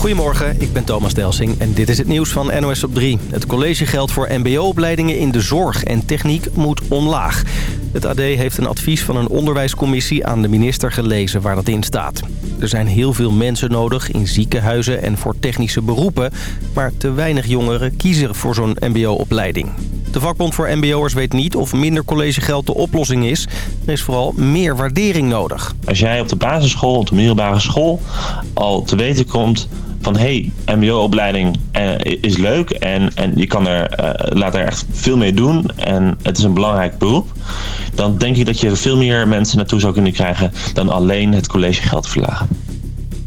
Goedemorgen, ik ben Thomas Delsing en dit is het nieuws van NOS op 3. Het collegegeld voor mbo-opleidingen in de zorg en techniek moet omlaag. Het AD heeft een advies van een onderwijscommissie aan de minister gelezen waar dat in staat. Er zijn heel veel mensen nodig in ziekenhuizen en voor technische beroepen... maar te weinig jongeren kiezen voor zo'n mbo-opleiding. De vakbond voor mbo'ers weet niet of minder collegegeld de oplossing is. Er is vooral meer waardering nodig. Als jij op de basisschool, op de middelbare school... al te weten komt van hé, hey, mbo-opleiding eh, is leuk en, en je kan er, uh, laat er echt veel mee doen en het is een belangrijk beroep, dan denk ik dat je veel meer mensen naartoe zou kunnen krijgen dan alleen het collegegeld verlagen.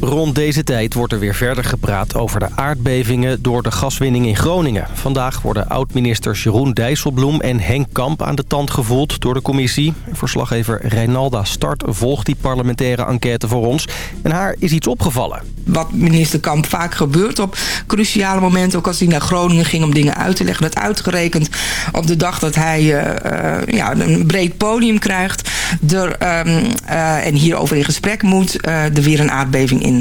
Rond deze tijd wordt er weer verder gepraat over de aardbevingen door de gaswinning in Groningen. Vandaag worden oud-ministers Jeroen Dijsselbloem en Henk Kamp aan de tand gevoeld door de commissie. Verslaggever Reinalda Start volgt die parlementaire enquête voor ons. En haar is iets opgevallen. Wat minister Kamp vaak gebeurt op cruciale momenten, ook als hij naar Groningen ging om dingen uit te leggen. Dat uitgerekend op de dag dat hij uh, uh, ja, een breed podium krijgt er, um, uh, en hierover in gesprek moet, er weer een aardbeving in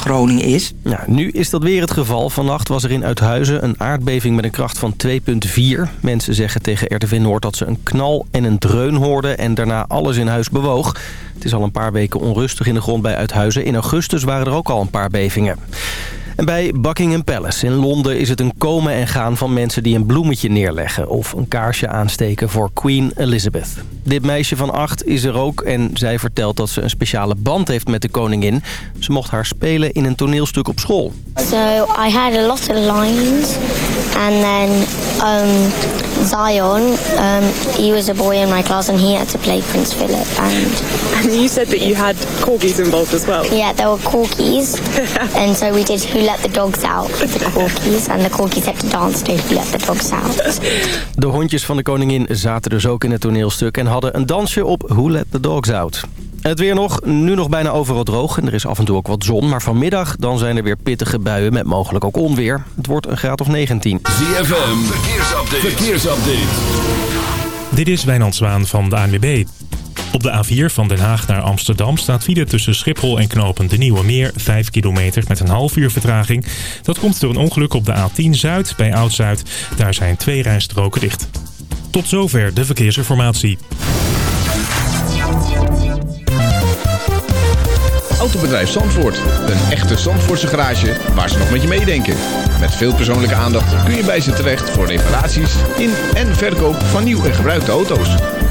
Groningen is. Nu is dat weer het geval. Vannacht was er in Uithuizen een aardbeving met een kracht van 2,4. Mensen zeggen tegen RTV Noord dat ze een knal en een dreun hoorden... en daarna alles in huis bewoog. Het is al een paar weken onrustig in de grond bij Uithuizen. In augustus waren er ook al een paar bevingen. En bij Buckingham Palace in Londen is het een komen en gaan van mensen die een bloemetje neerleggen... of een kaarsje aansteken voor Queen Elizabeth. Dit meisje van acht is er ook en zij vertelt dat ze een speciale band heeft met de koningin. Ze mocht haar spelen in een toneelstuk op school. So I had a lot of lines and then um, Zion, um, he was a boy in my class and he had to play Prince Philip. And, and you said that you had corgis involved as well? Yeah, there were corgis. and so we did Who Let the Dogs Out with the corgis. And the corgis had to dance to Who Let the Dogs Out. De hondjes van de koningin zaten dus ook in het toneelstuk... en hadden een dansje op Who Let the Dogs Out. Het weer nog, nu nog bijna overal droog en er is af en toe ook wat zon. Maar vanmiddag dan zijn er weer pittige buien met mogelijk ook onweer. Het wordt een graad of 19. ZFM, verkeersupdate. verkeersupdate. Dit is Wijnand Zwaan van de ANWB. Op de A4 van Den Haag naar Amsterdam staat file tussen Schiphol en Knopen de Nieuwe Meer. 5 kilometer met een half uur vertraging. Dat komt door een ongeluk op de A10 Zuid bij Oud-Zuid. Daar zijn twee rijstroken dicht. Tot zover de verkeersinformatie. Autobedrijf Zandvoort. Een echte Zandvoortse garage waar ze nog met je meedenken. Met veel persoonlijke aandacht kun je bij ze terecht voor reparaties in en verkoop van nieuw en gebruikte auto's.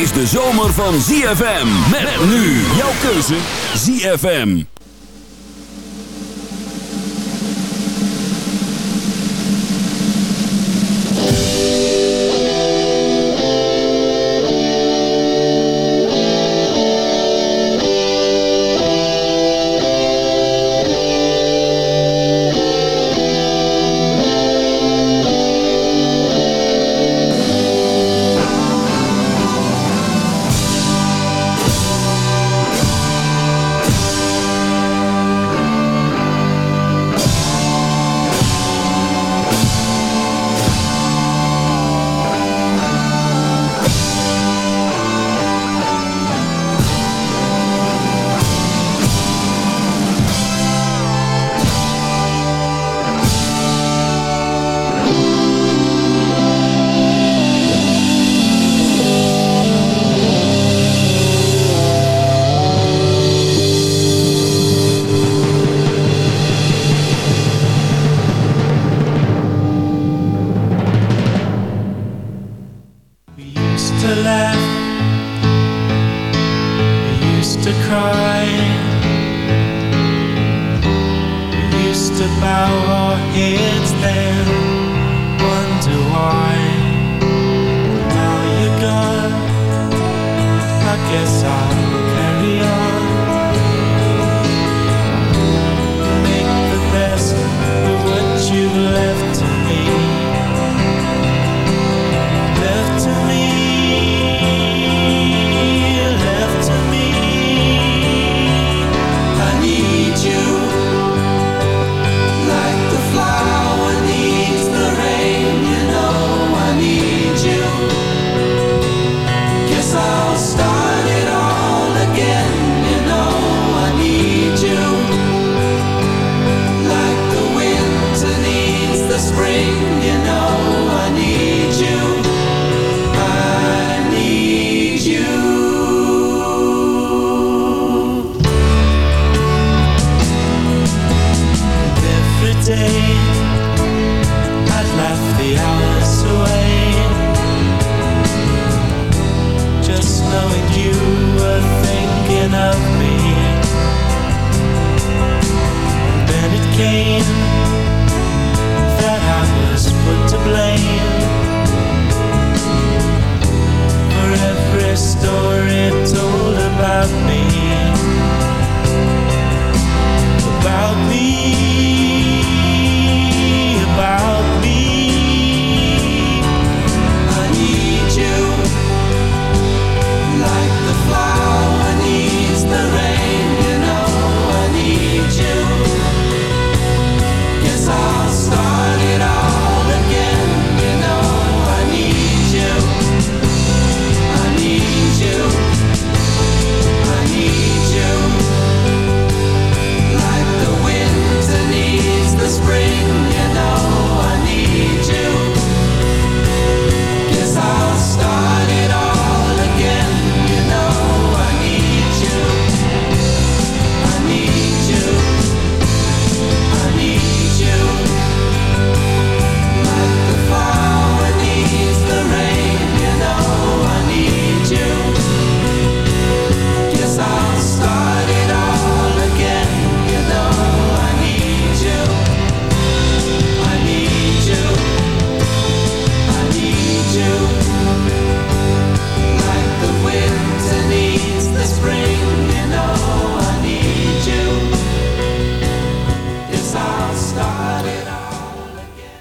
Is de zomer van ZFM. Met nu jouw keuze ZFM.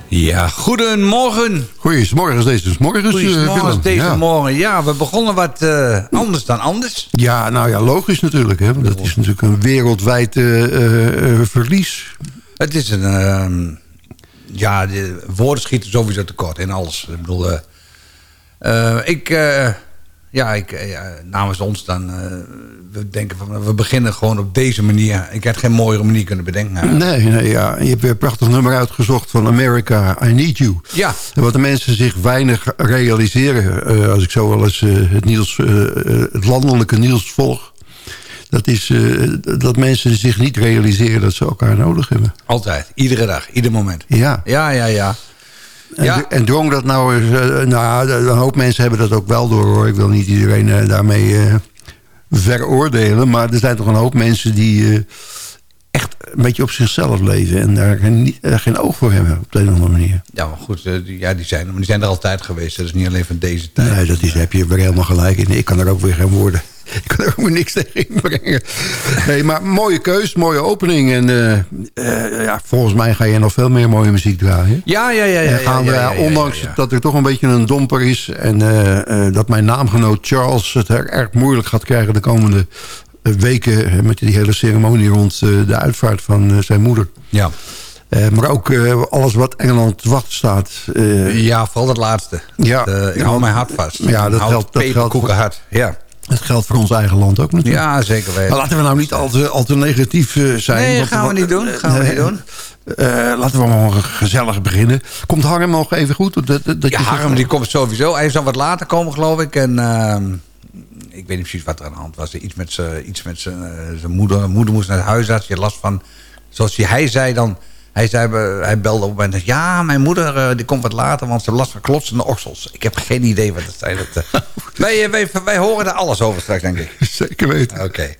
Ja, goedemorgen. Goedemorgen, deze is morgens. eh, Goedemorgen deze ja. morgen. Ja, we begonnen wat eh, anders dan anders. Ja, nou ja, logisch natuurlijk. Hè? want Dat is natuurlijk een wereldwijd eh, verlies. Het is een... ehm, ja, de woorden schieten sowieso tekort in alles. Ik bedoel... ik... ja, ik, eh, ja, namens ons dan... eh, we denken van... We beginnen gewoon op deze manier. Ik had geen mooiere manier kunnen bedenken. Nee, nee, ja. Je hebt weer een prachtig nummer uitgezocht van America, I Need You. Ja. En wat de mensen zich weinig realiseren... eh, als ik zo wel eens het, nieuws, het landelijke nieuws volg... dat is dat mensen zich niet realiseren dat ze elkaar nodig hebben. Altijd. Iedere dag. Ieder moment. Ja. Ja, ja, ja. En, Ja. en drong dat nou eens... eh, nou een hoop mensen hebben dat ook wel door hoor. Ik wil niet iedereen eh, daarmee eh, veroordelen. Maar er zijn toch een hoop mensen die echt een beetje op zichzelf leven. En daar geen, oog voor hebben op de een of andere manier. Ja, maar goed. die, ja, die, zijn, maar die zijn er altijd geweest. Dat is niet alleen van deze tijd. Nee, dat is, heb je weer helemaal gelijk in. Ik kan er ook weer geen woorden. Ik kan er ook niks tegen inbrengen. Nee, maar mooie keus, mooie opening. En eh, eh, ja, volgens mij ga je nog veel meer mooie muziek draaien. Ja, ja, ja. ja, En gaan ja, ondanks dat er toch een beetje een domper is... en eh, dat mijn naamgenoot Charles het er erg moeilijk gaat krijgen... de komende weken met die hele ceremonie rond de uitvaart van zijn moeder. Ja. Maar ook alles wat Engeland te wachten staat. Ja, vooral dat laatste. Ja. Dat, ik Ja, hou mijn hart vast. Ja, dat geldt, dat geldt. Ja. Dat geldt voor ons eigen land ook natuurlijk. ja, zeker weten. Maar laten we nou niet al te, al te negatief eh, zijn. Nee, gaan we niet doen. Gaan we niet doen. Laten we maar gezellig beginnen. Komt Harm nog even goed? Dat, dat, Ja, Harm die komt sowieso. Hij zal wat later komen, geloof ik. En ehm, ik weet niet precies wat er aan de hand was. Iets met zijn iets met zijn, eh, zijn moeder. Moeder moest naar het huisarts. Je last van... Zoals hij zei dan... Hij, zei, hij belde op en zei... Ja, mijn moeder eh, die komt wat later, want ze last van klotsende oksels. Ik heb geen idee wat het zijn. Dat, eh, wij, eh, wij, wij horen er alles over straks, denk ik. Zeker weten. Oké.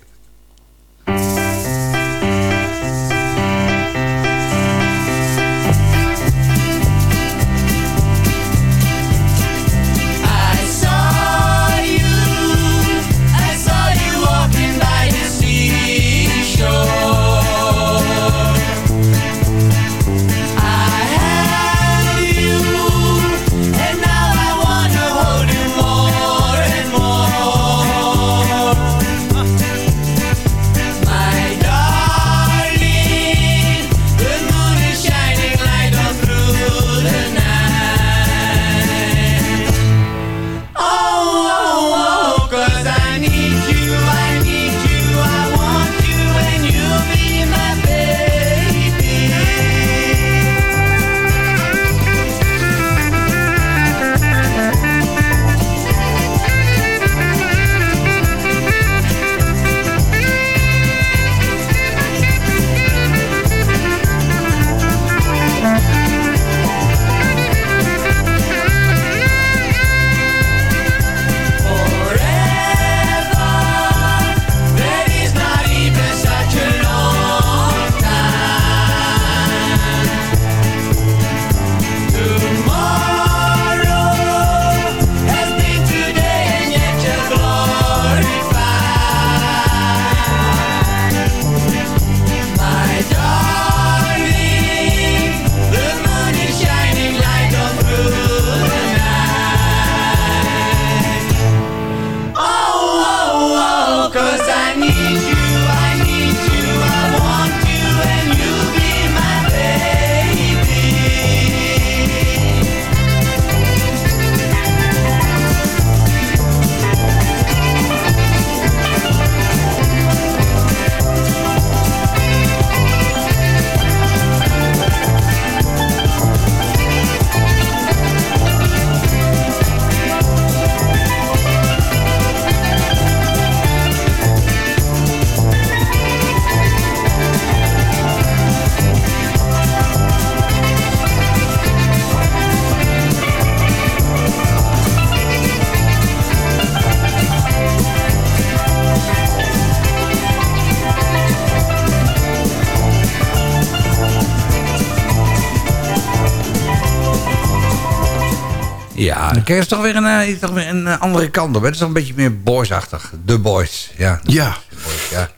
Krijg je toch weer een, eh, toch weer een eh, andere kant op. hè. Het is toch een beetje meer boysachtig. The Boys. Ja. The Ja. Boys, ja.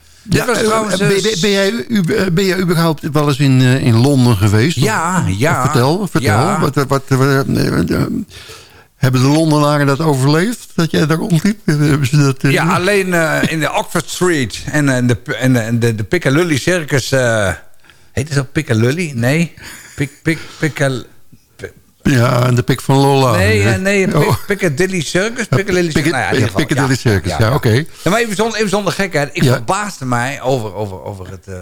Eh, trouwens... ben, ben- ben jij, ben jij überhaupt wel eens in, in Londen geweest? Ja, ja. Vertel, vertel. Ja. Wat, wat, wat, wat, hebben de Londenaren dat overleefd? Dat jij daar rondliep? Dat, Ja, alleen in de Oxford Street en, de, en, de- en de, de Piccadilly Circus... eh, heet het zo Piccadilly? Nee. Pic, pic, Piccadilly... Ja, en de pik van Lola. Nee, eh, nee, Pic- Oh. Piccadilly Circus. Piccadilly Circus. Nou ja, Piccadilly Circus, ja, oké. Maar even zonder, even zonder gekheid. Ik verbaasde mij over, over, over het, eh,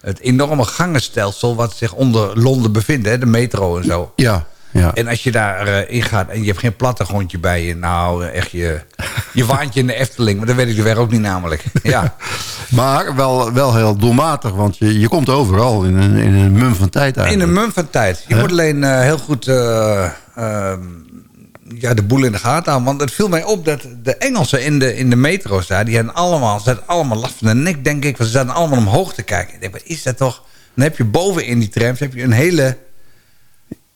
het enorme gangenstelsel... wat zich onder Londen bevindt, hè, de metro en zo. Ja, ja. En als je daar eh, in gaat en je hebt geen plattegrondje bij je... nou, eh, echt je, je waantje in de Efteling. Maar dat weet ik de weg ook niet namelijk. Ja. Maar wel, wel heel doelmatig, want je, je komt overal in een, in een mum van tijd In eigenlijk. een mum van tijd. Je moet alleen eh, heel goed eh, ehm, ja, de boel in de gaten houden. Want het viel mij op dat de Engelsen in de, in de metro's daar... die hebben allemaal, ze hadden allemaal last van de nek, denk ik. Want ze zaten allemaal omhoog te kijken. Ik denk, wat is dat toch? Dan heb je boven in die trams heb je een hele...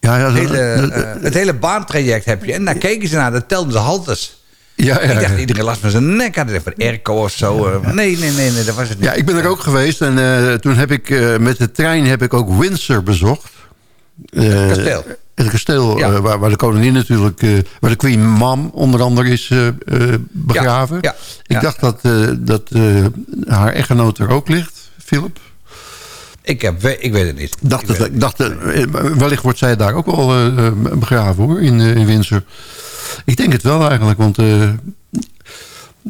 Ja, ja, hele eh, het hele baantraject heb je. En daar keken ze naar, dat telden ze haltes. Ja, ja, ik dacht, iedereen last van zijn nek had. Van airco of zo. eh. nee, nee, nee, nee, dat was het niet. Ja, ik ben er ook geweest en eh, toen heb ik eh, met de trein heb ik ook Windsor bezocht. Kasteel. Het kasteel Ja. eh, waar, waar de koningin natuurlijk, waar de Queen Mom onder andere is begraven. Ja, Ik dacht dat, dat haar echtgenoot er ook ligt, Philip. Ik, heb, ik weet het niet. Dacht Ik het, het dacht, wellicht wordt zij daar ook wel begraven hoor, in, in Windsor. Ik denk het wel eigenlijk, want eh,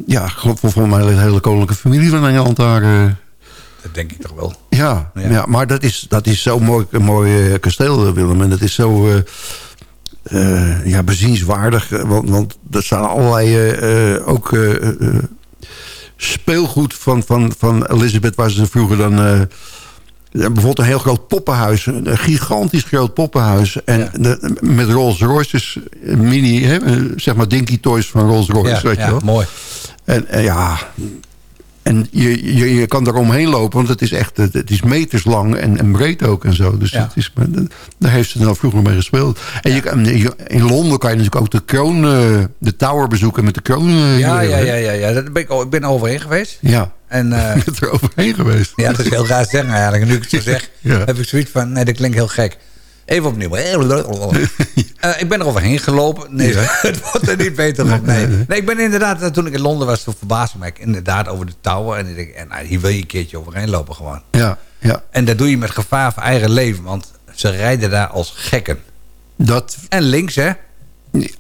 ja, ik geloof volgens mij de hele koninklijke familie van Engeland daar... eh, Dat denk ik toch wel. ja, Ja. ja. maar dat is, dat is zo'n mooi, mooi eh, kasteel, Willem. En dat is zo ja, bezienswaardig. Want, want er staan allerlei ook speelgoed van, van, van Elizabeth... waar ze vroeger dan... eh, bijvoorbeeld een heel groot poppenhuis. Een gigantisch groot poppenhuis. En de- met Rolls Royces, eh, mini, hè, eh, zeg maar Dinky Toys van Rolls Royce. Ja, weet ja, je wel. mooi. En, en ja, en je, je, je kan er omheen lopen, want het is echt het, is meters lang en, en breed ook en zo. Dus Ja. het is, daar heeft ze nou vroeger mee gespeeld. En je, in Londen kan je natuurlijk ook de kroon, eh, de tower bezoeken met de kroon. eh, Ja, ja, ja, ja, ja. Dat ben ik, ik ben er overheen geweest. Ja, En, eh, je bent er overheen geweest. ja, dat is heel raar zeggen eigenlijk. En nu ik het zo zeg, Ja. heb ik zoiets van... Nee, dat klinkt heel gek. Even opnieuw. Eh, ik ben er overheen gelopen. Nee, Ja. het wordt er niet beter op. Nee. nee, ik ben inderdaad... eh, Toen ik in Londen was, toen verbaasde me inderdaad over de tower. En ik denk, en, nou, hier wil je een keertje overheen lopen gewoon. Ja, ja. En dat doe je met gevaar voor eigen leven. Want ze rijden daar als gekken. Dat, En links, hè?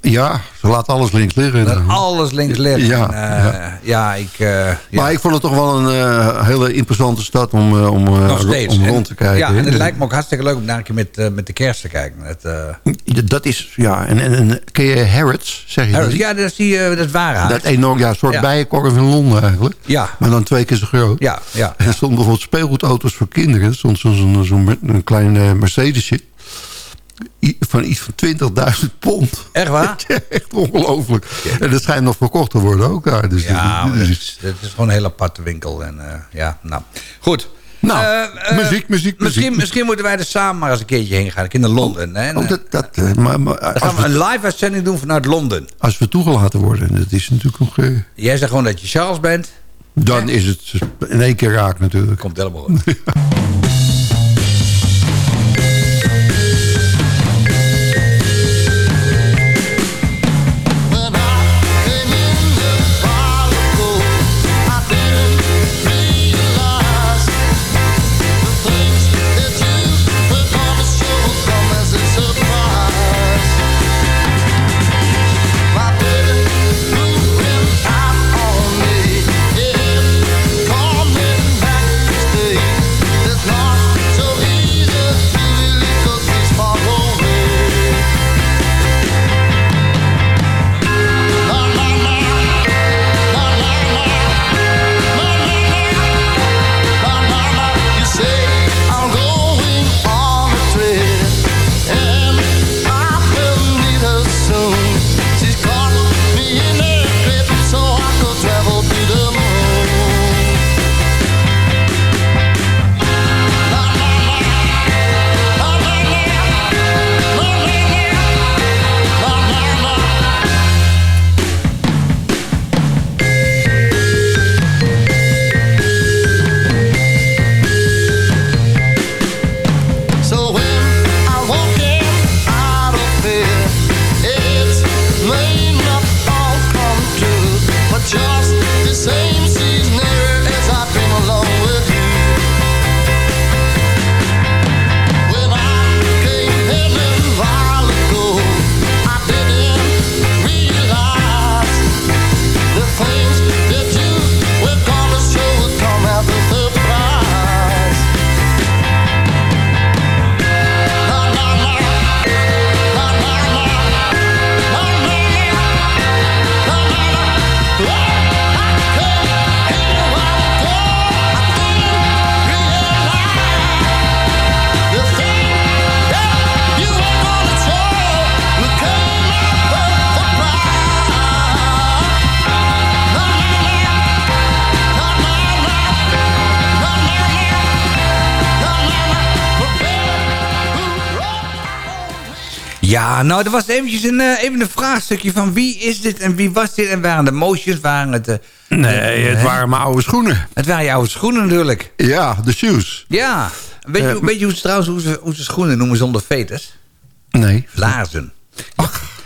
Ja, ze laten alles links liggen. Alles links liggen. Ja, En, eh, ja. ik... eh, ja. Maar ik vond het toch wel een eh, hele imposante stad om, eh, om, eh, om rond te kijken. Ja, en het lijkt me ook hartstikke leuk om daar een keer met, eh, met de kerst te kijken. Het, eh, Dat is, ja, en, en, en ken je Harrods, zeg je dat? Ja, dat is die, eh, dat. Dat enorm, ja, een soort Ja. bijenkorf in Londen eigenlijk. Ja. Maar dan twee keer zo groot. Ja, ja. En er stonden bijvoorbeeld speelgoedauto's voor kinderen. Er stond zo'n een klein eh, Mercedesje. Van iets van 20.000 pond. Echt waar? Echt ongelooflijk. En dat schijnt nog verkocht te worden ook daar. Dus Ja, dit- is- dat is gewoon een hele aparte winkel. En, eh, ja, nou. Goed. Nou, Eh, eh, muziek, muziek, Misschien, muziek. misschien moeten wij er samen maar eens een keertje heen gaan. Ik in de Londen. Hè? En, Oh, dat, dat, maar, maar dan als, gaan we we, een live uitzending doen vanuit Londen. als we toegelaten worden, dat is natuurlijk nog... Jij zegt gewoon dat je Charles bent. dan is het in één keer raak natuurlijk. Komt helemaal goed. Ja, nou, er was eventjes een, eh, even een vraagstukje van wie is dit en wie was dit? En waren de motions, waren het... eh, Nee, het hè? waren mijn oude schoenen. Het waren jouw schoenen natuurlijk. Ja, de shoes. Ja. Weet je, Eh, weet je hoe ze trouwens hoe ze, hoe ze schoenen noemen zonder veters? Nee. Laarzen.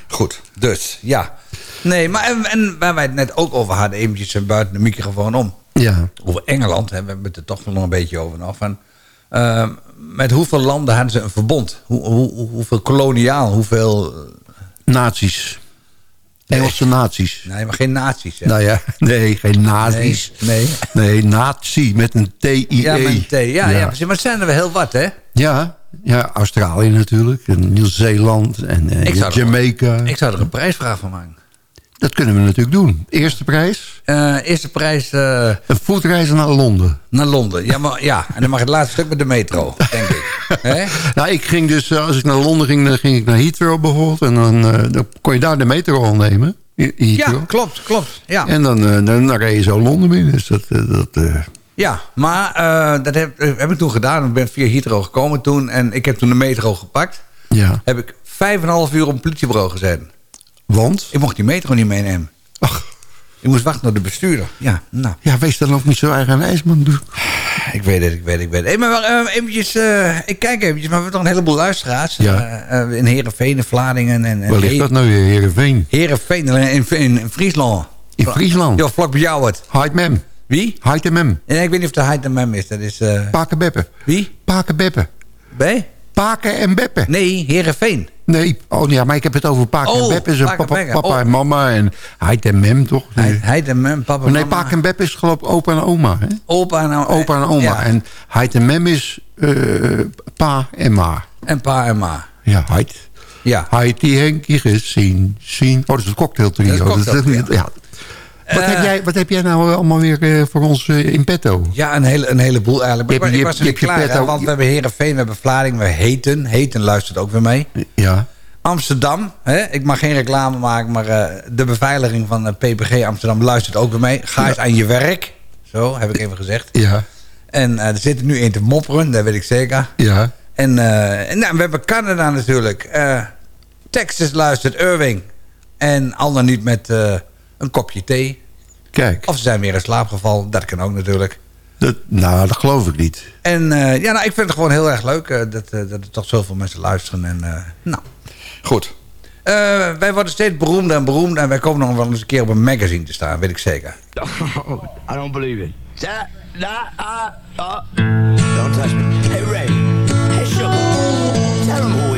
Goed, dus, ja. Nee, maar en, en waar wij het net ook over hadden, eventjes eh, buiten de microfoon om. Ja. Over Engeland, hè, we hebben het er toch nog een beetje over nog. Van, eh, met hoeveel landen hadden ze een verbond? Hoe, hoe, hoe- hoeveel koloniaal, hoeveel... eh, Nazi's. Engelse nazi's. Nee, maar geen nazi's. Hè? Nou ja, nee, geen nazi's. Nee. Nee, nazi met een T-I-E. Ja, met een T. Ja, ja. precies. maar het zijn er wel heel wat, hè? Ja, ja, Australië natuurlijk. En Nieuw-Zeeland en eh, Ik er- Jamaica. Ik zou er een prijsvraag van maken. Dat kunnen we natuurlijk doen. Eerste prijs? Eh, eerste prijs eh, Een voetreis naar Londen. naar Londen. Ja, maar, ja, en dan mag het laatste stuk met de metro, denk ik. Nou, ik ging dus, eh, als ik naar Londen ging, dan ging ik naar Heathrow bijvoorbeeld. En dan, dan kon je daar de metro al nemen. Heathrow. Ja, klopt, klopt. Ja, En dan, dan, dan reed je zo Londen binnen. Dus dat, dat, ja maar dat heb, heb ik toen gedaan. Ik ben via Heathrow gekomen toen. En ik heb toen de metro gepakt. ja. Heb ik vijf en een half uur op een politiebureau gezeten. Want? Ik mocht die metro niet meenemen. Ach, Ik moest wachten op de bestuurder. Ja, nou. ja, wees dan ook niet zo eigenwijs, man. Ik weet het, ik weet het, ik weet het. Hey, maar eh, eventjes, eh, ik kijk eventjes, maar we hebben toch een heleboel luisteraars. Ja. Eh, in Heerenveen, in Vlaardingen en... en Waar ligt dat nou weer, Heerenveen? Heerenveen, in, in, in Friesland. In Friesland? Ja, vlak bij jou het. Heidmem. Wie? Heidmem. En ik weet niet of de Heid Mem is. Dat is... Pakenbeppe. wie? Pakenbeppe. B? Paken en Beppe. Nee, Heerenveen. Nee, oh ja, maar ik heb het over Oh, en Beppe. Zijn Paak en papa, Beppe. papa Oh. en mama en Heid en Mem, toch? Heid, Heid en Mem, papa Maar nee. Paak en Beppe is geloof ik opa en oma, hè? Opa en, Opa en oma. Ja. En Heid en Mem is eh, pa en ma. En pa en ma. Ja, Heid. Ja. Heid die Henkie gezien, zien. Oh, dat is een cocktailtrio. Dat is een cocktailtrio. ja. Wat, Eh. heb jij, wat heb jij nou allemaal weer eh, voor ons eh, in petto? Ja, een, hele, een heleboel eigenlijk. Maar Je ik, was- er niet klaar, pet hè, ook- want we hebben Heerenveen, we hebben Vlaardingen, we Heten. Heten luistert ook weer mee. Ja. Amsterdam, hè? ik mag geen reclame maken, maar eh, de beveiliging van eh, PPG Amsterdam luistert ook weer mee. Ga eens aan je werk. Zo, heb ik even gezegd. Ja. En eh, er zit er nu één te mopperen, dat weet ik zeker. Ja. En, eh, en nou, we hebben Canada natuurlijk. Eh, Texas luistert, Irving. En ander niet met eh, een kopje thee. Kijk. Of ze zijn weer in slaap gevallen, dat kan ook natuurlijk. Dat, nou, dat geloof ik niet. En eh, ja, nou, ik vind het gewoon heel erg leuk eh, dat, eh, dat er toch zoveel mensen luisteren. En, eh, nou, goed. Eh, wij worden steeds beroemder en beroemder. En wij komen nog wel eens een keer op een magazine te staan, weet ik zeker. I don't believe it. That, that, uh, uh. Don't touch me. Hey, Ray. Hey, Sugar. Tell them who.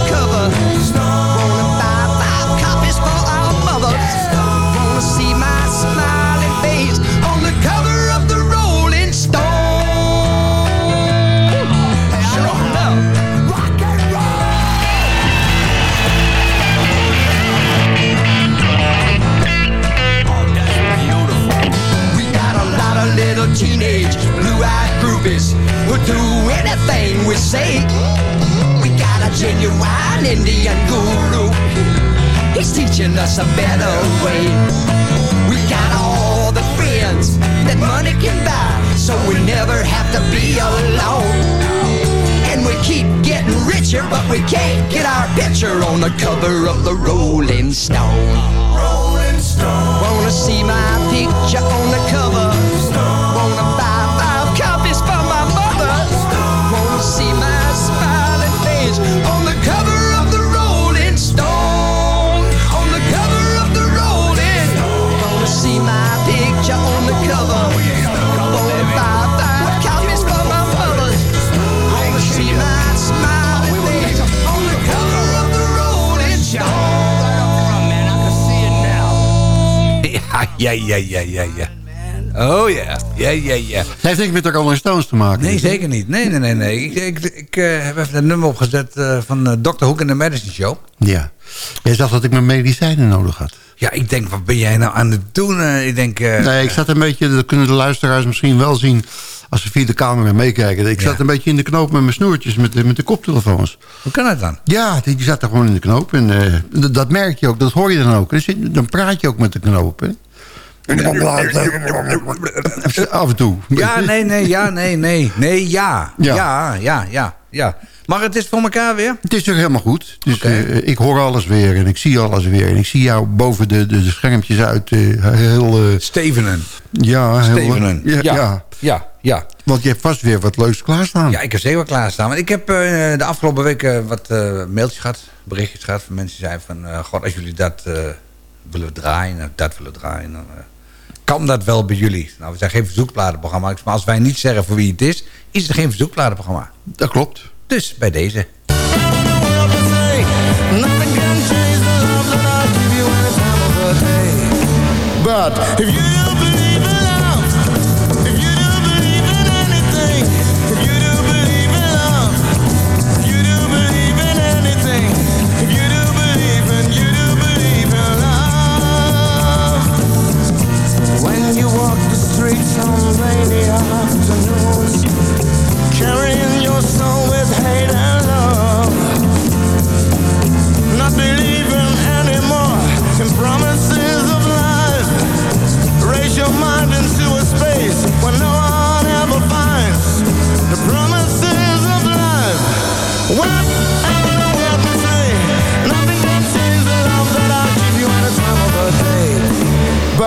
teenage blue-eyed groupies who do anything we say. We got a genuine Indian guru. He's teaching us a better way. We got all the friends that money can buy, so we never have to be alone. And we keep getting richer, but we can't get our picture on the cover of the Rolling Stone. See my picture on the cover? Ja, ja, ja, ja, ja, ja. Oh ja, ja, ja, ja. Heeft niks met de Rolling Stones te maken. Nee, zeker niet. Nee, nee, nee. nee. Ik, ik, ik eh, heb even een nummer opgezet eh, van eh, Dr. Hoek en de Medicine Show. Ja. Jij zag dat ik mijn medicijnen nodig had. Ja, ik denk, wat ben jij nou aan het doen? Eh, ik denk... eh, Nee, ik zat een beetje, dat kunnen de luisteraars misschien wel zien... als ze via de camera meekijken. Ik zat een beetje in de knoop met mijn snoertjes, met de, met de koptelefoons. Hoe kan dat dan? Ja, die, zat er gewoon in de knoop. En eh, dat, merk je ook, dat hoor je dan ook. Dus dan praat je ook met de knoop, hè. Af en toe. Ja, nee, nee, ja, nee, nee. Nee, ja. Ja. Ja, ja, ja, ja. Maar het is voor elkaar weer? Het is toch helemaal goed. Dus, eh, ik hoor alles weer en ik zie alles weer. En ik zie jou boven de, de, de schermpjes uit. eh, heel... eh, Stevenen. ja, heel, Stevenen. Ja, Ja. ja. Ja, ja. Want je hebt vast weer wat leuks klaarstaan. Ja, ik heb zeker klaarstaan. Want ik heb eh, de afgelopen weken wat eh, mailtjes gehad, berichtjes gehad van mensen die zeiden van... eh, God, als jullie dat eh, willen draaien, of dat willen draaien, dan kan dat wel bij jullie. Nou, we zijn geen verzoekplatenprogramma, maar als wij niet zeggen voor wie het is, is het geen verzoekplatenprogramma. Dat klopt. Dus bij deze.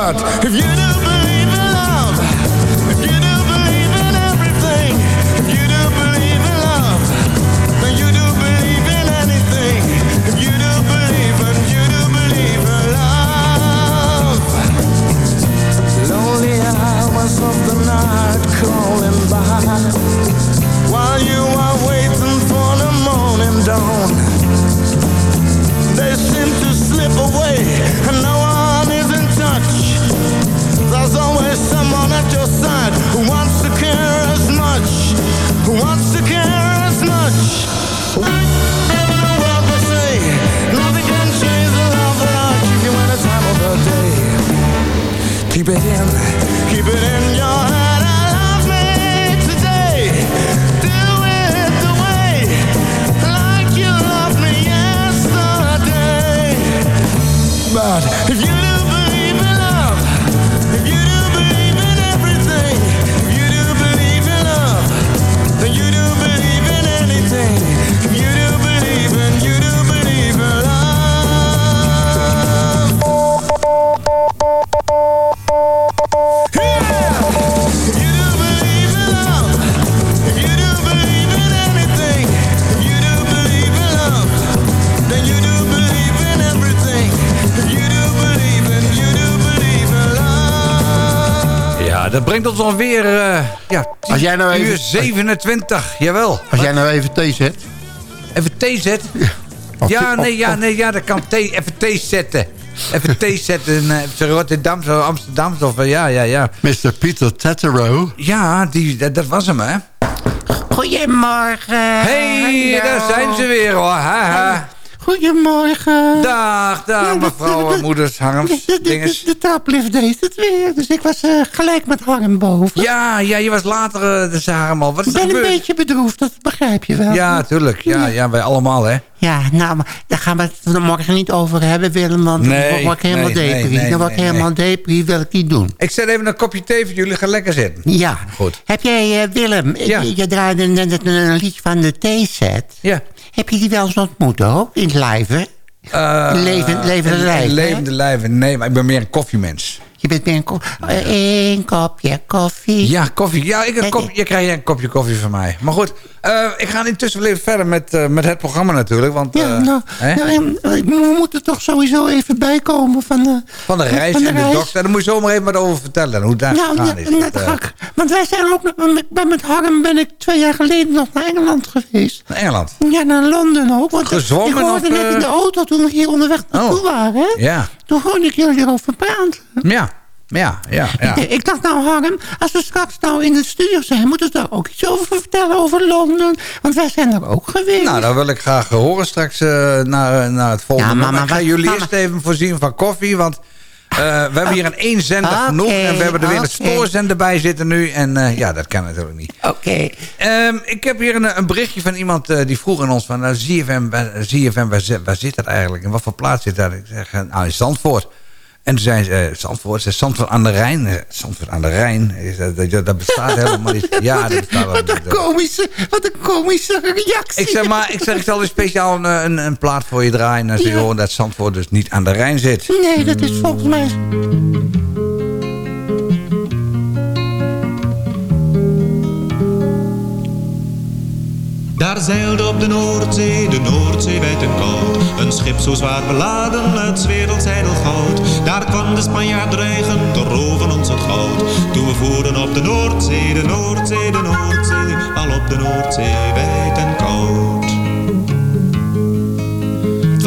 But if you jij nou even- uur 27, jawel. Als jij nou even thee zet. Even thee zetten? Ja, nee, ja, nee, ja, dat kan thee, even thee zetten. Even thee zetten in uh, Rotterdam, zo Amsterdam, of eh, ja, ja, ja. Mr. Peter Tatero. Ja, die, dat, dat was hem, hè? Goedemorgen. hey, daar zijn ze weer, hoor. Haha. Goedemorgen. Dag, dag, mevrouw, eh, moeders, Harms, De, de, dinges. de, taplift deed het weer. Dus ik was eh, gelijk met Harm boven. Ja, ja, je was later, uh, de Harm al. Wat Ik er ben een beetje bedroefd, dat begrijp je wel. Ja, tuurlijk. Ja, ja, wij allemaal, hè. Ja, nou, maar daar gaan we het morgen niet over hebben, Willem. Want Nee, dan word ik helemaal nee, depri. nee, dan word ik helemaal depri, wil ik niet doen. Ik zet even een kopje thee voor jullie. Ga lekker zitten. Ja. Goed. Heb jij, eh, Willem, Ja. je, je draaide net een, een liedje van de T-set. Ja. Heb je die wel eens ontmoet ook, in het live, hè? Eh, Levend- levende lijf, hè? Levende lijven. Nee, maar ik ben meer een koffiemens. Je bent meer een, ko- eh, één kopje koffie. Ja, koffie. Ja, ik, een kop, je krijgt een kopje koffie van mij. Maar goed, eh, ik ga intussen wel even verder met, eh, met het programma natuurlijk. Want, Ja, eh, nou, hè? nou, we moeten toch sowieso even bijkomen van de... van de reis en de dokter. Daar moet je zomaar even wat over vertellen. Hoe daar Nou, gegaan is. net Dat, ik- want wij zijn ook... Met, Harm ben ik twee jaar geleden nog naar Engeland geweest. naar Engeland. Ja, naar Londen ook. Want Gezwommen Ik hoorde net in de auto toen we hier onderweg naartoe Oh. waren. Hè? Ja. Toen hoorde ik jullie erover praten. Ja, ja, ja. ja. Ik, ik dacht nou, Harm, als we straks nou in de studio zijn... moeten we daar ook iets over vertellen over Londen. Want wij zijn er ook geweest. Nou, dat wil ik graag horen straks eh, naar, naar het volgende. Ja, maar- nummer. ik ga jullie eerst even voorzien van koffie, want... eh, we hebben hier een één zender genoeg en we hebben er weer een oké. stoorzender bij zitten nu. En eh, ja, dat kan natuurlijk niet. Oké. Ehm, ik heb hier een, een berichtje van iemand die vroeg aan ons van... Uh, ZFM, waar, ZFM waar, zit- waar zit dat eigenlijk? En wat voor plaats zit dat? Ik zeg, nou in Zandvoort. En toen zei ze, eh, Zandvoort, ze Zandvoort aan de Rijn. Eh, Zandvoort aan de Rijn, dat, dat, dat bestaat helemaal niet. Ja, dat bestaat wel Wat een komische, wat een komische reactie. ik zeg maar, ik zeg, ik zal er speciaal een, een, een plaat voor je draaien. En ze Ja. horen dat Zandvoort dus niet aan de Rijn zit. Nee, dat is volgens mij... Daar zeilde op de Noordzee, de Noordzee wijd en koud. Een schip zo zwaar beladen, het werelds goud. Daar kwam de Spanjaard dreigen, te roven ons het goud. Toen we voeren op de Noordzee, de Noordzee, de Noordzee. Al op de Noordzee wijd en koud.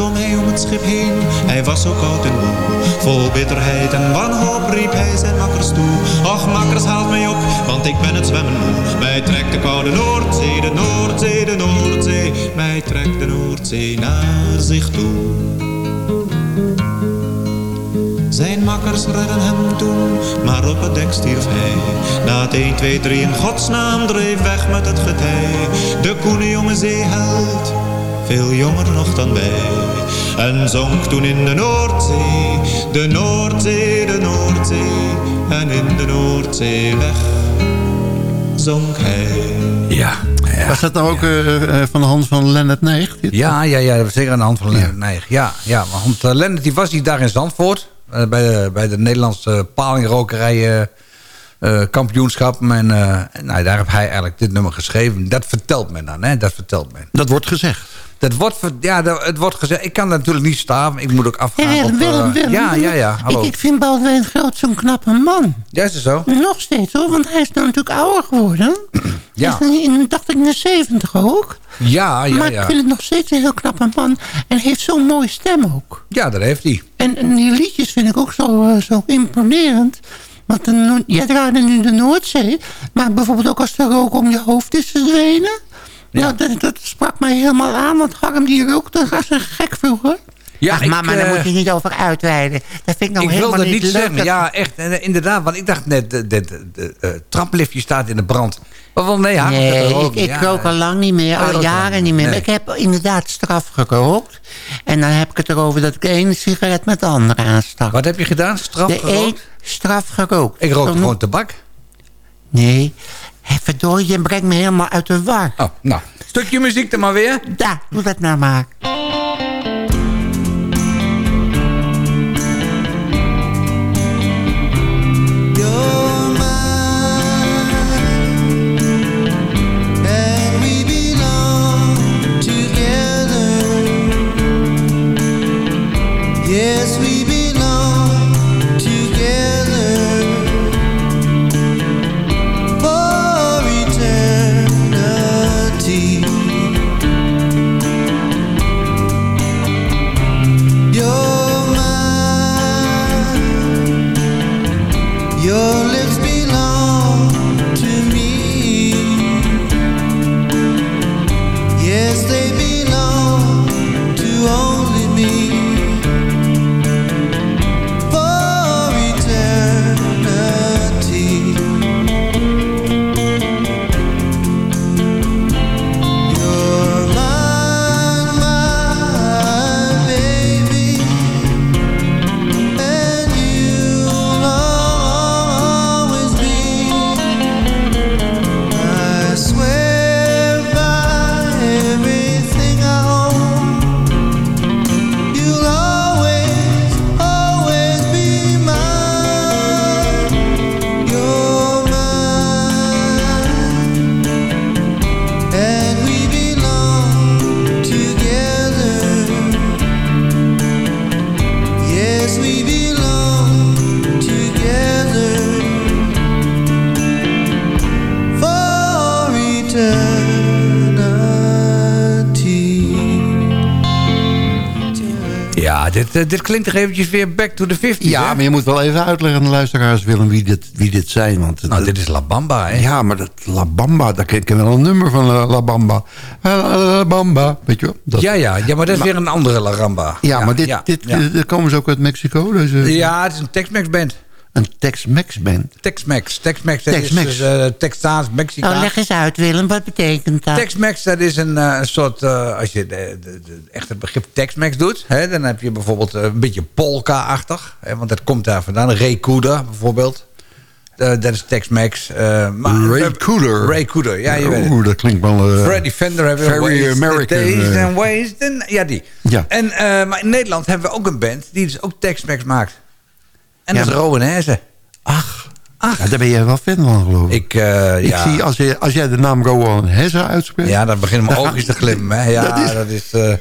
Zwom hij om het schip heen, hij was zo koud en moe. Vol bitterheid en wanhoop riep hij zijn makkers toe. Och makkers haalt mij op, want ik ben het zwemmen moe. Mij trekt de koude Noordzee, de Noordzee, de Noordzee. Mij trekt de Noordzee naar zich toe. Zijn makkers redden hem toen, maar op het dek stierf hij. Na het 1, 2, 3 in godsnaam dreef weg met het getij. De koene jonge zeeheld, veel jonger nog dan wij. En zonk toen in de Noordzee, de Noordzee, de Noordzee. En in de Noordzee weg zonk hij. Ja. Was dat nou ook eh, eh, van de hand van Lennart Neig? Ja, ja, ja, zeker aan de hand van Lennart Nijg. Ja, ja, maar want uh, Lennart die was hier daar in Zandvoort. bij, de, bij de Nederlandse palingrokerij eh, kampioenschap. En eh, nou, daar heb hij eigenlijk dit nummer geschreven. Dat vertelt men dan, hè? Dat vertelt men. Dat wordt gezegd. Dat wordt, ja, dat, het wordt gezegd. Ik kan natuurlijk niet staan. Ik moet ook afgaan Hey, Willem, op... eh, Willem, Willem. ja, ja, ja. Hallo. Ik, ik vind Boudewijn Groot zo'n knappe man. Ja, is het zo? Nog steeds hoor, want hij is nou natuurlijk ouder geworden. Ja. Hij is dacht ik in de zeventig ook. Ja, ja, maar ja. ik vind het nog steeds een heel knappe man. En heeft zo'n mooie stem ook. Ja, dat heeft hij. En, en die liedjes vind ik ook zo, eh, zo imponerend. Want de, jij draaide nu de Noordzee. Maar bijvoorbeeld ook als de rook om je hoofd is verdwenen. Ja. dat, dat sprak mij helemaal aan. Want Harm die rookte als een gek vroeger. Ja, Ach, ik, mama, daar eh, moet je niet over uitweiden. Dat vind ik nou ik helemaal wilde niet niet zeggen. dat- Ja, echt. En, eh, inderdaad, want ik dacht net, de, de, de, de, eh, trapliftje staat in de brand. Maar wel, nee, het Nee, er ik, ik Ja, rook al lang niet meer, al jaren niet meer. Nee. Ik heb inderdaad straf gerookt. En dan heb ik het erover dat ik de ene sigaret met de andere aanstak. Wat heb je gedaan? Straf de gerookt? een straf gerookt. Ik rook gewoon tabak. Nee, verdorie, je brengt me helemaal uit de war. Oh, nou, stukje muziek dan maar weer. Ja, doe dat nou maar. Dit, eh, dit klinkt toch eventjes weer back to the 50s, Ja, hè? maar je moet wel even uitleggen aan de luisteraars, Willem, wie dit, wie dit zijn. Want Nou, dit is La Bamba, hè? Ja, maar dat La Bamba, daar ken ik wel een nummer van La, La Bamba. La, La- Bamba, weet je wel? Dat- Ja, ja, ja, maar dat is weer een andere La Ramba. Ja, maar dit, ja, dit, ja. dit- komen ze ook uit Mexico? Deze, Ja, het is een Tex-Mex band. Een Tex-Mex band. Tex-Mex. Tex-Mex, dat Tex-Mex. is dus, eh, Texaans, Nou, Mexicaans. leg eens uit, Willem, wat betekent dat? Tex-Mex, dat is een, eh, een soort... eh, als je de, de, de- echt het begrip Tex-Mex doet... Hè, dan heb je bijvoorbeeld een beetje polka-achtig. Hè, want dat komt daar vandaan. Ray Cooder, bijvoorbeeld. Dat is Tex-Mex. eh, maar- Ray Cooder. Ray Cooder, ja, je weet het. Oeh, dat klinkt wel... eh, Freddy Fender hebben we. very American, Days and Wasted- Ja, die. Ja. En, eh, maar in Nederland hebben we ook een band... die dus ook Tex-Mex maakt. En Ja, dat is maar- Rowan Hezen. Ja, daar ben jij wel fan van, geloof ik. Ik, eh, Ik ja. zie, als, je, als jij de naam Rowan Hessa uitspreekt... Ja, dan beginnen mijn oogjes te glimmen. Hè. Ja, dat is... eh,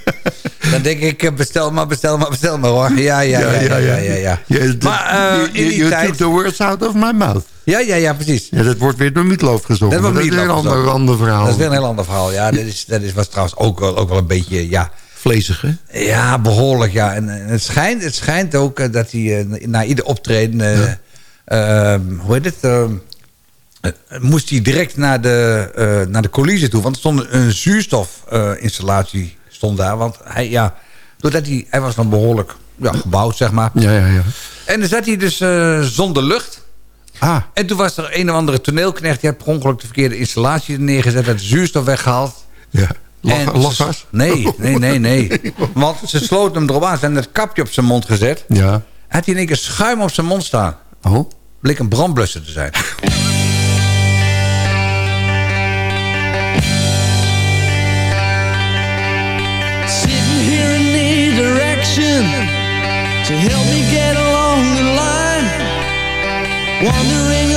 dan denk ik, eh, bestel maar, bestel maar, bestel maar hoor. Ja, ja, ja, ja, ja, ja. ja. Ja, d- Maar you- in you- die you tijd... took the words out of my mouth. Ja, ja, ja, precies. Ja, dat wordt weer door Meatloaf gezongen. Dat, is weer een ander, ander verhaal. Dat is weer een heel ander verhaal. Ja, dat, is, dat is, was trouwens ook wel, ook wel een beetje... Ja, Vlezig, hè? Ja, behoorlijk, ja. En, en het, schijnt, het schijnt ook eh, dat hij eh, na ieder optreden... eh, ehm, hoe heet het? ehm, eh, moest hij direct naar de, eh, naar de coulissen toe. Want er stond een zuurstofinstallatie stond daar. Want hij, ja, doordat hij... Hij was dan behoorlijk ja, gebouwd, zeg maar. Ja, ja, ja. En dan zat hij dus zonder lucht. Ah. En toen was er een of andere toneelknecht... die had per ongeluk de verkeerde installatie neergezet... had de zuurstof weggehaald. Ja. Lachgas? Nee, nee, nee, nee. Want ze sloten hem erop aan. Ze hadden het kapje op zijn mond gezet. Ja. Had hij in één keer schuim op zijn mond staan. Oh. Bleek een brandblusser te zijn. Sitting here in need direction to help me get along the line. Wandering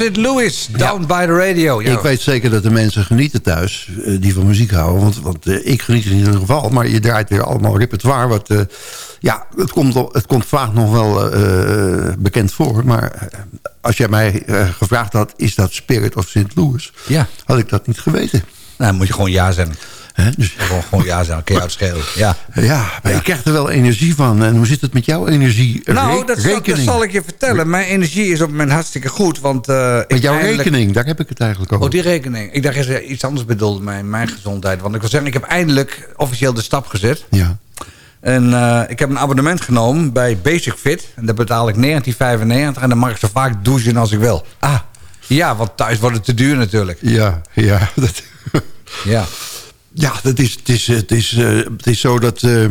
St. Louis, Down by the Radio. Ik weet zeker dat de mensen genieten thuis eh, die van muziek houden. Want, want eh, ik geniet in ieder geval. Maar je draait weer allemaal repertoire. Wat, eh, ja, het komt, het komt vaak nog wel bekend voor. Maar als jij mij gevraagd had... is dat Spirit of St. Louis? Ja. Had ik dat niet geweten. Nou, dan moet je gewoon ja zeggen. Hè, dus, Gewoon, gewoon ja zeggen, kun je uitschelen. Ja. ja, maar ik krijg er wel energie van. En hoe zit het met jouw energie? Nou, dat zal, dat rekening. zal ik je vertellen. Mijn energie is op het moment hartstikke goed. Want, eh, ik Met jouw eindelijk- rekening, daar heb ik het eigenlijk over. Oh, die rekening. Ik dacht je iets anders bedoelde, mijn, mijn gezondheid. Want ik wil zeggen, ik heb eindelijk officieel de stap gezet. Ja. En eh, ik heb een abonnement genomen bij Basic Fit. En daar betaal ik 19,95. En dan mag ik zo vaak douchen als ik wil. Ah, ja, want thuis wordt het te duur natuurlijk. Ja, ja. Dat, Ja. Ja, dat is, het, is, het, is, eh, het is zo dat... eh,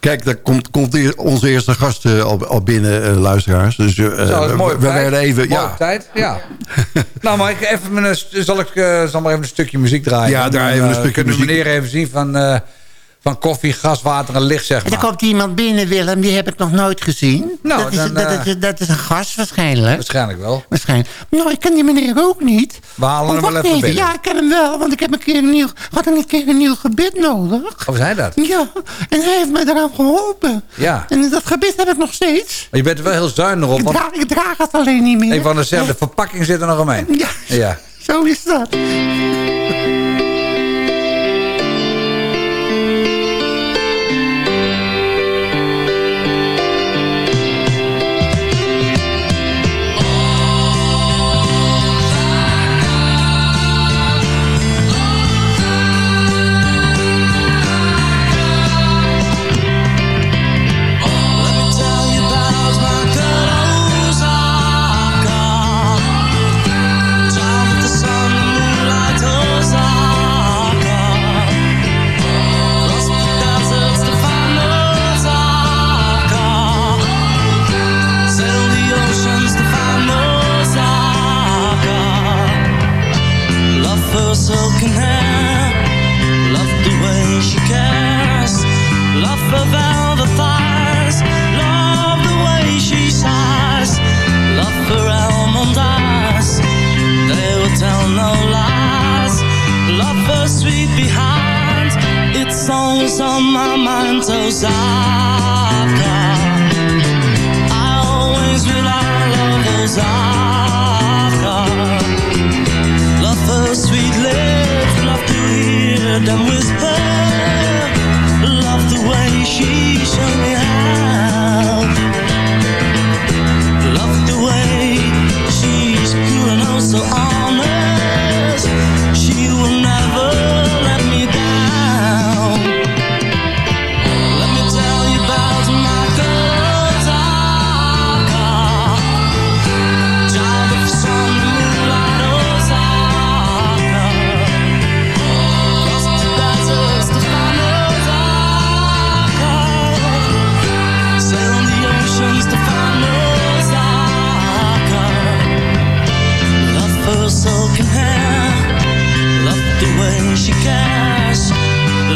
Kijk, daar komt, komt onze eerste gast eh, al, al binnen, luisteraars. Dus Zo, dat is we, werden even... Mooi Ja, tijd, ja. nou, maar ik even zal ik zal maar even een stukje muziek draaien. Ja, draai even een stukje kunnen muziek. meneer even zien van, van koffie, gas, water en licht, zeg Er maar. komt iemand binnen, Willem. Die heb ik nog nooit gezien. Nou, dat, is, dan, dat, eh, is, dat is een gast waarschijnlijk. Waarschijnlijk wel. Waarschijnlijk. Nou, ik ken die meneer ook niet. We halen Oh, hem wel even binnen. Ja, ik ken hem wel. Want ik heb een keer een nieuw, had een keer een nieuw gebed nodig. Of zei dat? Ja, en hij heeft mij eraan geholpen. Ja. En dat gebed heb ik nog steeds. Maar je bent er wel heel zuinig op. Ik draag, ik draag het alleen niet meer. ik wou net zeggen, de verpakking zit er nog omheen. Ja, Ja. zo is dat. Always on my mind, so Zaka. I always. Love her sweet lips, love to hear them whisper.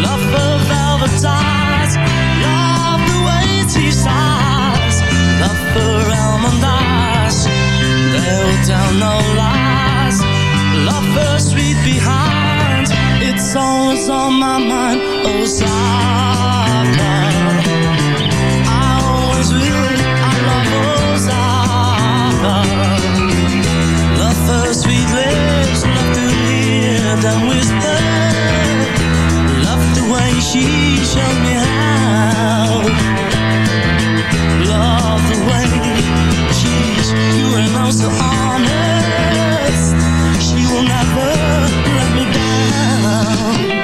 Love her velvet eyes, love the way she sighs. Love her almond they tell no lies. Love her sweet behind, it's always on my mind. Oh, Osaka, I always will. I love oh, Osaka. Love her sweet lips, love to hear them whisper. Way she showed me how. Love the way she's pure and oh so honest. She will never let me down.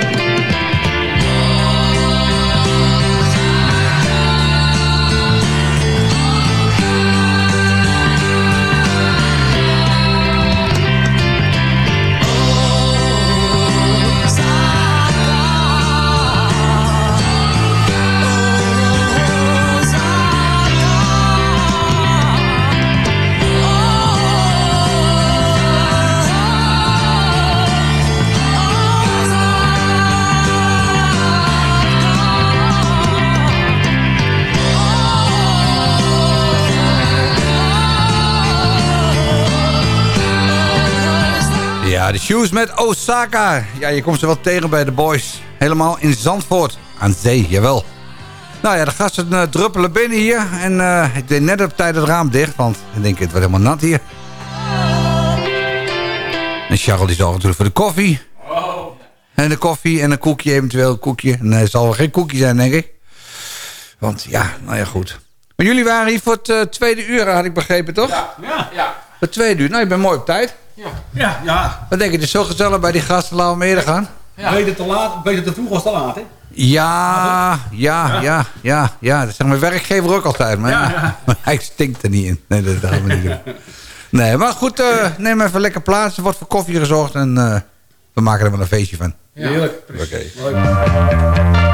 Shoes met Osaka. Ja, je komt ze wel tegen bij de boys. Helemaal in Zandvoort. Aan zee, jawel. Nou ja, de gasten uh, druppelen binnen hier. En uh, ik deed net op tijd het raam dicht, want ik denk het wordt helemaal nat hier. En Charles die zorgt natuurlijk voor de koffie. En de koffie en een koekje, eventueel een koekje. Nee, het zal wel geen koekje zijn, denk ik. Want ja, nou ja, goed. Maar jullie waren hier voor het uh, tweede uur, had ik begrepen, toch? Ja, ja. ja. Het tweede uur. Nou, je bent mooi op tijd. Ja, ja. ja. Wat denk je, het is zo gezellig bij die gasten. Laten we eerder gaan. Ja. Beter te laat, beter te vroeg als te laat, hè? Ja, ja, ja, ja, ja. Dat zegt mijn werkgever ook altijd. Maar, ja, ja. maar hij stinkt er niet in. Nee, dat gaan we niet doen. Nee, maar goed, uh, neem even lekker plaats. Er wordt voor koffie gezorgd en uh, we maken er wel een feestje van. Ja, heerlijk. Oké. Okay.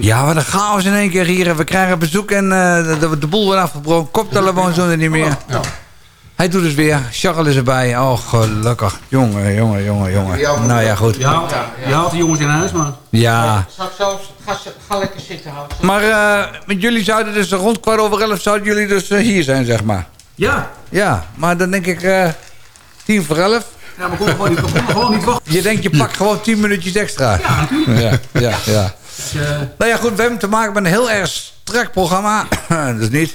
Ja, wat een chaos in één keer hier. We krijgen bezoek en uh, de, de, boel wordt afgebroken. Koptelefoon zo er niet meer. Ja. Hij doet het weer. Charles is erbij. Oh, gelukkig. Jongen, jongen, jongen, jongen. Nou ja, goed. Ja, je haalt de jongens in huis, man. Ja. Straks zelfs, ga, ga lekker zitten houden. Maar uh, met jullie zouden dus rond kwart over elf zouden jullie dus uh, hier zijn, zeg maar. Ja. Ja, maar dan denk ik uh, tien voor elf. Ja, maar kon gewoon, niet, gewoon niet wachten. Je denkt, je pakt gewoon tien minuutjes extra. Ja, natuurlijk. Ja, ja, ja. Dus, uh... Nou ja, goed, we hebben te maken met een heel erg strak programma. dat is niet.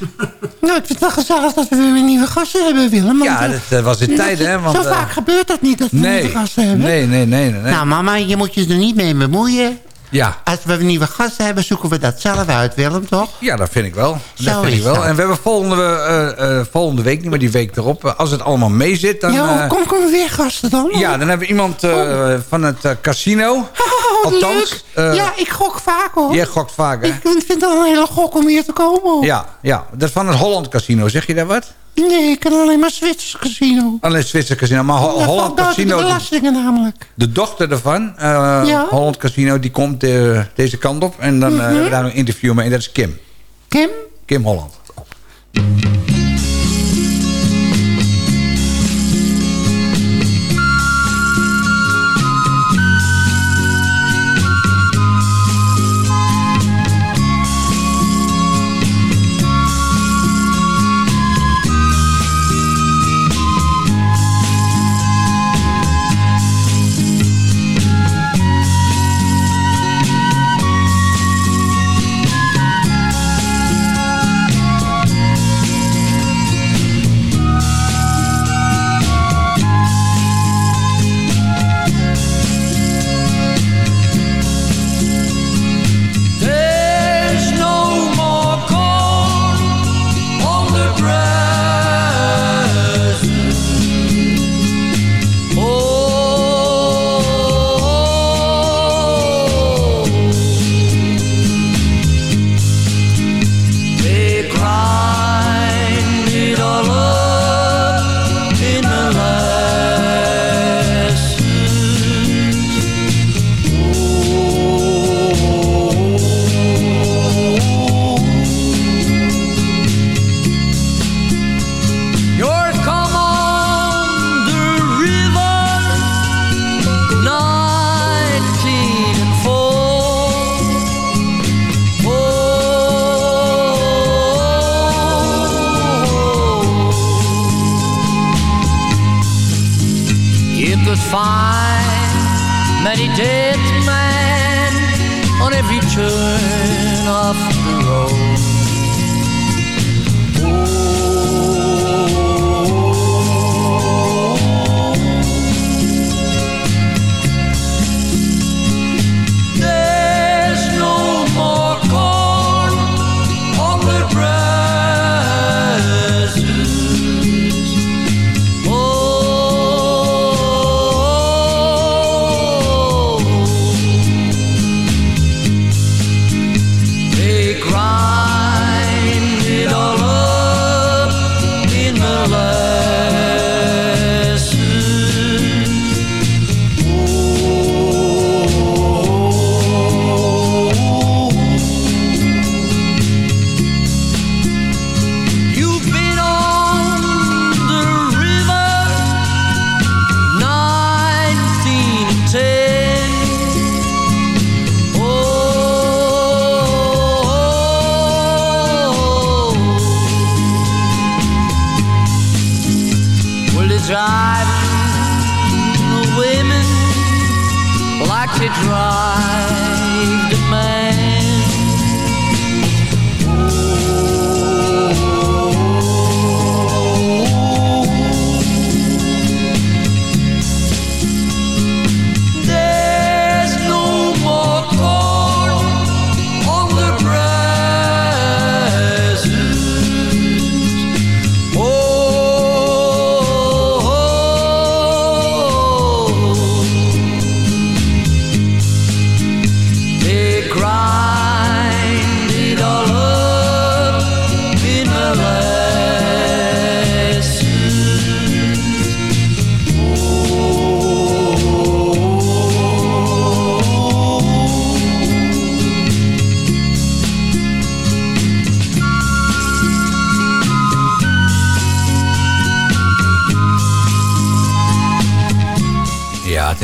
Nou, ik vind het wel gezellig dat we weer nieuwe gasten hebben, Willem. Ja, dat, dat was in tijd, hè. Want, zo vaak gebeurt dat niet, dat we nee, nieuwe gasten hebben. Nee, nee, nee, nee. Nou, mama, je moet je er niet mee bemoeien. Ja. Als we nieuwe gasten hebben, zoeken we dat zelf uit, Willem, toch? Ja, dat vind ik wel. Dat Zo vind is ik wel. dat. En we hebben volgende, uh, uh, volgende week, niet maar die week erop... uh, als het allemaal mee zit, dan... Ja, kom, komen weer gasten dan? Ja, dan hebben we iemand oh. van het casino. Althans, leuk. eh, ja, ik gok vaak hoor. Jij gokt vaak, hè? Ik vind het wel een hele gok om hier te komen. hoor. Ja, ja, dat is van het Holland Casino. Zeg je daar wat? Nee, ik ken alleen maar Zwitsers casino. Alleen Zwitser Casino. Maar Ho- Daar Holland Casino, de belastingen namelijk. de dochter ervan, eh, Ja. Holland Casino, die komt eh, deze kant op. En dan hebben we daar een interview mee. En dat is Kim. Kim? Kim Holland.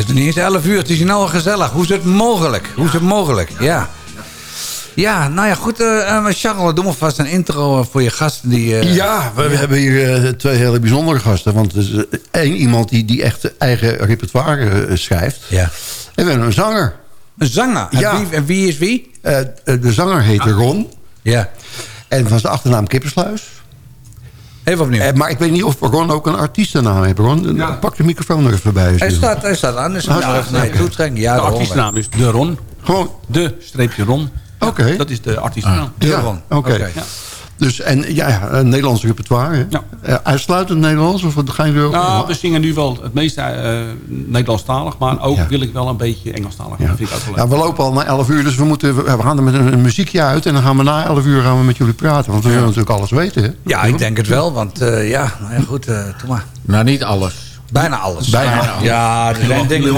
Het is niet eens 11 uur. Het is nou al gezellig. Hoe is het mogelijk? Hoe is het mogelijk? Ja. Ja, nou ja, goed. eh, Charles, doe maar vast een intro eh, voor je gasten. Die, Ja, we, we hebben hier twee hele bijzondere gasten. Want er is één iemand die, die echt eigen repertoire schrijft. Ja. En we hebben een zanger. Een zanger? En Ja. wie- en wie is wie? Eh, eh, de zanger heet Ron. Ja. En van zijn achternaam Kippersluis. Even opnieuw. Eh, maar ik weet niet of Ron ook een artiestennaam heeft. Ron, pak de microfoon er even bij. Hij staat, hij staat aan. Dus Ah, nou, even naar je oké. toe trekken. Ja, de horen artiestennaam is De Ron. Gewoon De streepje Ron. Oké. Dat is de artiestennaam. De Ja, Ron. oké. Oké. Ja. Dus, en ja, ja, een Nederlands repertoire. hè? Eh, uitsluitend Nederlands? Of ga je ook... Nou, we zingen nu wel het meeste eh Nederlandstalig, maar ook wil ik wel een beetje Engelstalig. Dat vind ik ook wel leuk. Ja, we lopen al naar 11 uur, dus we, moeten, we gaan er met een, een muziekje uit. En dan gaan we na 11 uur gaan we met jullie praten. Want we willen natuurlijk alles weten. Hè? Ja, ik denk het wel, want eh, ja, nou ja, goed, eh doe maar. Nou, niet alles. Bijna alles. Bijna alles. Ja, er zijn dingen,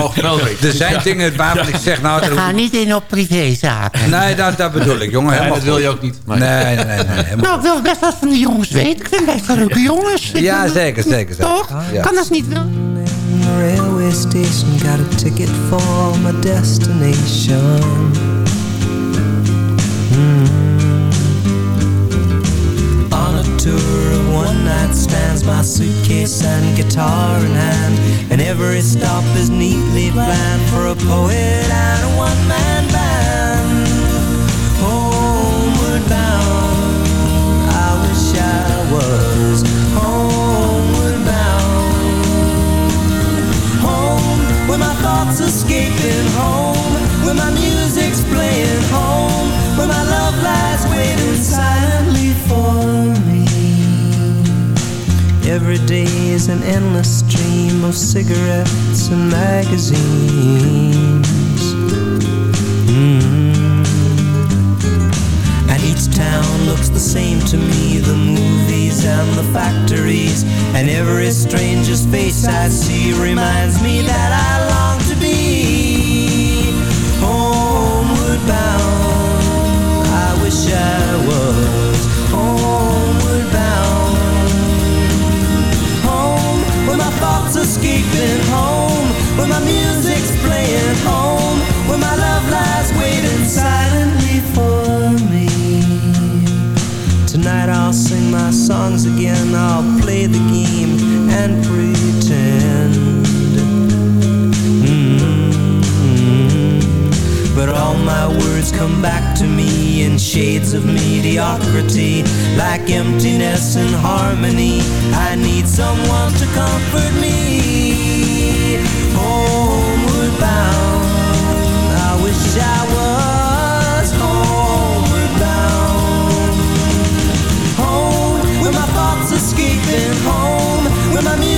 er zijn dingen waarvan ik zeg... Nou, We dat- gaan niet in op privézaken. Nee, dat, dat bedoel ik, jongen. Nee, helemaal dat wil je ook niet. Nee, nee, nee. Nou, ik wil best wat van de jongens weten. Ik vind best wel leuke jongens. Ik Ja, zeker, zeker. Toch? Ja. Kan dat niet wel? railway station, got a ticket for my destination. Hmm. On a tour of one night stands, my suitcase and guitar in hand, and every stop is neatly planned for a poet and a one man cigarettes and magazines Mm. and each town looks the same to me The movies and the factories And every stranger's face I see Reminds me that I back to me In shades of mediocrity Like emptiness and harmony. I need someone to comfort me. Homeward bound I wish I was homeward bound. Home where my thoughts escaping Home where my music's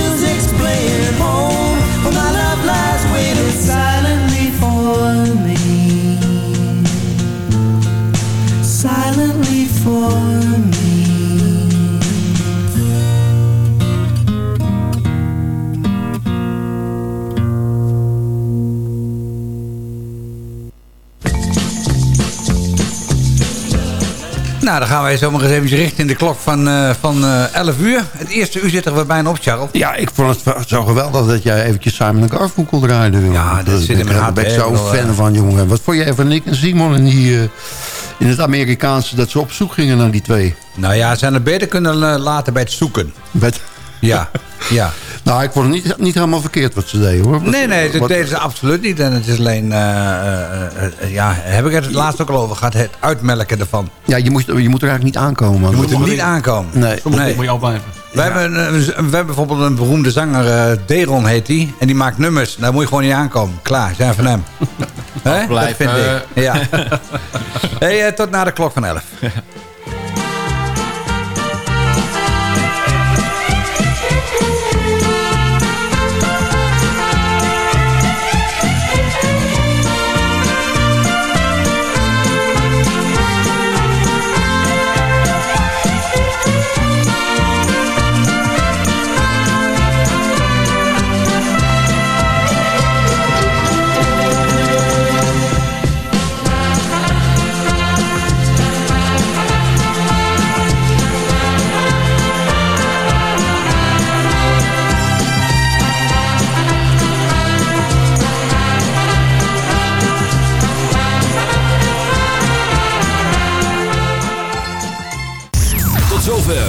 Nou, dan gaan wij zomaar eens even richten in de klok van, eh, van eh 11 uur. Het eerste uur zit er weer bijna op, Charles. Ja, ik vond het zo geweldig dat jij eventjes Simon Garfunkel draaide. Ja, dat zit in mijn Daar hart, ben ik zo Ik bedoel, fan eh, van, jongen. Wat vond jij van Nick en Simon in, die, in het Amerikaanse... dat ze op zoek gingen naar die twee? Nou ja, ze hadden beter kunnen laten bij het zoeken. Met... Ja, ja. Nou, ik vond het niet, niet helemaal verkeerd wat ze deden, hoor. Nee, nee, dat Wat- deden ze absoluut niet. En het is alleen, eh, eh, eh, ja, heb ik het laatst ook al over gehad, het uitmelken ervan. Ja, je moet, je moet er eigenlijk niet aankomen. Je moet er niet aankomen. Nee. Nee. Moet je afblijven. We, hebben, een- we hebben bijvoorbeeld een beroemde zanger, eh, Deron heet die. En die maakt nummers. Daar moet je gewoon niet aankomen. Klaar, zijn van hem. Hè? Dat Afblijven. vind ik. Ja. hey, tot na de klok van 11.